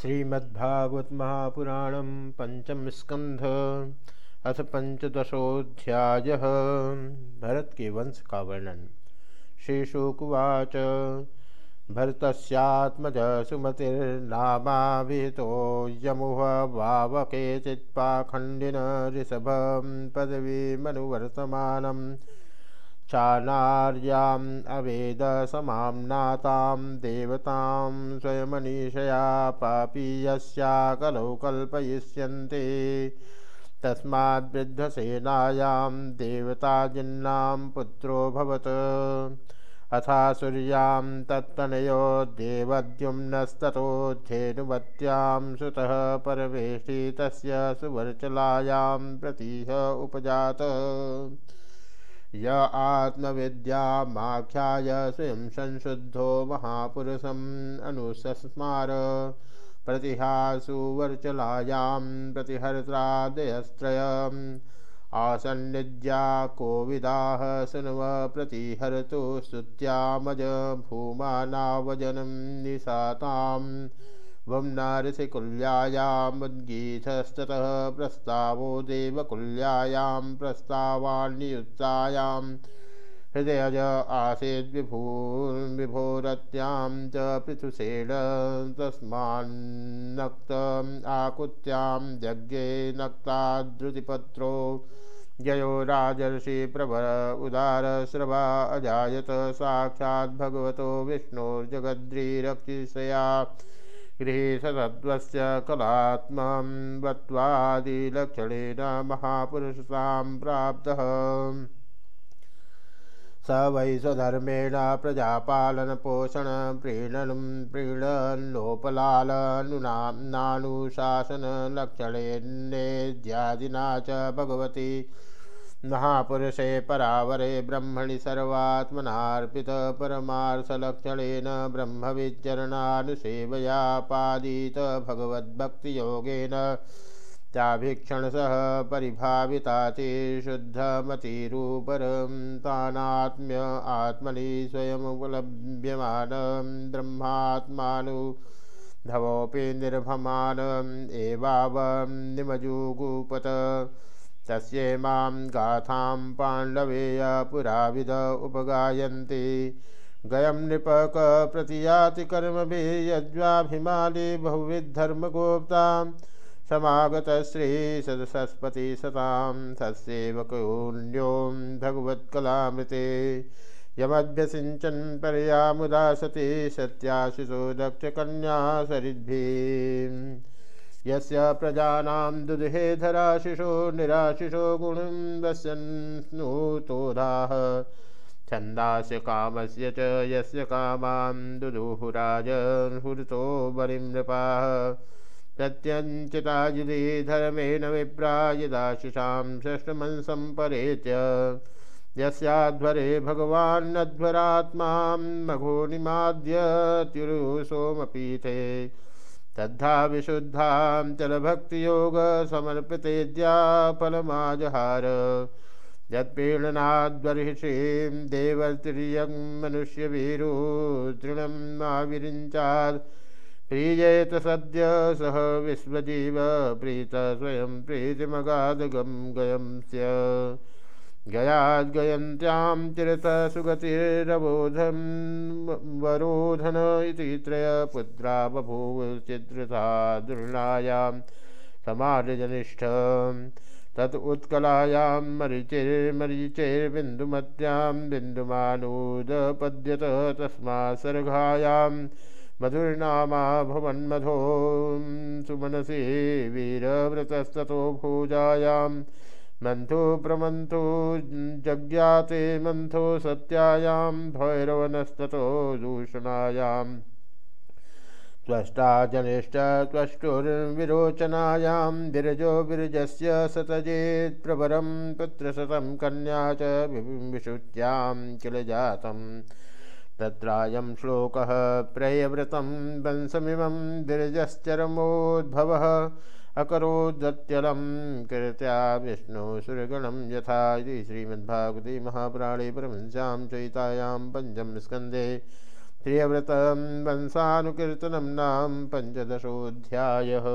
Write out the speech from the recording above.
श्रीमद्भागवत महापुराण पंचम स्कंध अथ पंचदशोध्याय भरत के वंश का वर्णन श्रीशुकुवाच भरतस्यात्मज सुमतिर्नामाभिहितो यमुह वावके चित्पाखण्डिन ऋषभं पदवीमनुवर्तमानम् चानार्याम् अवेद समाम्नातां देवतां स्वयमनीषया पापीयस्या कलौ कल्पयिष्यन्ते तस्माद्वृद्धसेनायां देवताजिन्नां पुत्रोऽभवत् अथासुर्यां तत्तनयो देवद्युम्नस्ततोऽध्येनुमत्यां सुतः परमेष्टि तस्य सुवर्चलायां प्रतीह उपजात। य आत्मविद्यामाख्याय स्वयं संशुद्धो महापुरुषम् अनुसस्मार। प्रतिहासुवर्चलायां प्रतिहर्त्रादयस्त्रयम्। आसन्निद्या कोविदाः सुनव प्रतिहर्तु स्तुत्यामज भूमानावजनं निशाताम्। वम्नारसिकुल्यायामुद्गीतस्ततः प्रस्तावो देवकुल्यायां प्रस्तावान्नियुक्तायां। हृदयज आसीद्विभूर्विभोरत्यां च पृथुषेण तस्मान्नक्तम् आकुत्यां यज्ञे नक्ताद्रुतिपत्रो। जयो राजर्षि प्रभर उदारस्रवा अजायत साक्षाद्भगवतो विष्णोर्जगद्रीरक्षिषया। गृहीसतत्त्वस्य कलात्मं वत्वादिलक्षणेन महापुरुषतां प्राप्तः। स वै स्वधर्मेण प्रजापालनपोषण प्रीणनं प्रीणन्लोपलालनुनानुशासनलक्षणेन्नेद्यादिना च भगवती। महापुरुषे परावरे ब्रह्मणि सर्वात्मनार्पितपरमार्थलक्षणेन ब्रह्मविचरणानुसेवया पादित भगवद्भक्तियोगेन चाभीक्षणसः परिभाविताति शुद्धमतिरूपरं तानात्म्य आत्मनि स्वयमुपलभ्यमानं ब्रह्मात्मानु धवोऽपि निर्भमानम् एवावं निमजुगुपत तस्येमां गाथां पाण्डवेय पुराविद उपगायन्ति। गयं नृपक प्रतियाति कर्मभिः यज्वाभिमानी बहुविधर्मगोप्तां समागत श्रीसदसस्पति सतां तत्सेवकोऽन्यों भगवत्कलामृते। यमभ्यसिञ्चन् परया मुदा सति सत्याशिषो दक्षकन्या सरिद्भिः यस्य प्रजानां दुदुहे धराशिषो निराशिषो गुणं वस्यन्नूतोधाः छन्दास्य कामस्य च यस्य कामां दुदुहुराजहुरतो बलिं नृपाः। प्रत्यञ्चिता युधि धर्मेण विप्रा यदाशिषां षष्ठमंसं परे च यस्याध्वरे भगवान्नध्वरात्मां मघो तद्धा विशुद्धां चलभक्तियोगसमर्पितेद्या फलमाजहार। यत्पीडनाद्बर्हिषीं देवतिर्यं मनुष्यवीरो तृणं माविरिञ्चात् प्रीयेत सद्य सह विश्वजीव प्रीत स्वयं प्रीतिमगादगं गयं स्या गयाद्गयन्त्यां चिरतसुगतिरबोधं वरोधन इति त्रयपुत्रा बभूव चिद्रथा दुर्णायां समार्जनिष्ठ। तत् उत्कलायां मरीचिर्मरीचैर्बिन्दुमत्यां बिन्दुमानूदपद्यत तस्मात् सर्गायां मधुर्नामा भवन्मधो सुमनसि वीरव्रतस्ततो भूजायां मन्थो प्रमन्थो जज्ञाते मंथो सत्यायां भैरवनस्ततो दूषणायां। त्वष्टा जनिष्ठ त्वष्टुर्विरोचनायां विरजो विरजस्य सतजेत् प्रवरं पुत्रशतं कन्या च विशुच्यां किल जातं तत्रायं श्लोकः प्रेयव्रतं वंशमिमं विरजश्चरमोद्भवः अकरोदत्यलं कृत्या विष्णुसुरगणं यथा इति श्रीमद्भागवते महापुराणे परमंस्यां चयितायां पञ्चमस्कन्धे प्रियव्रतं वंशानुकीर्तनं नाम पञ्चदशोऽध्यायः।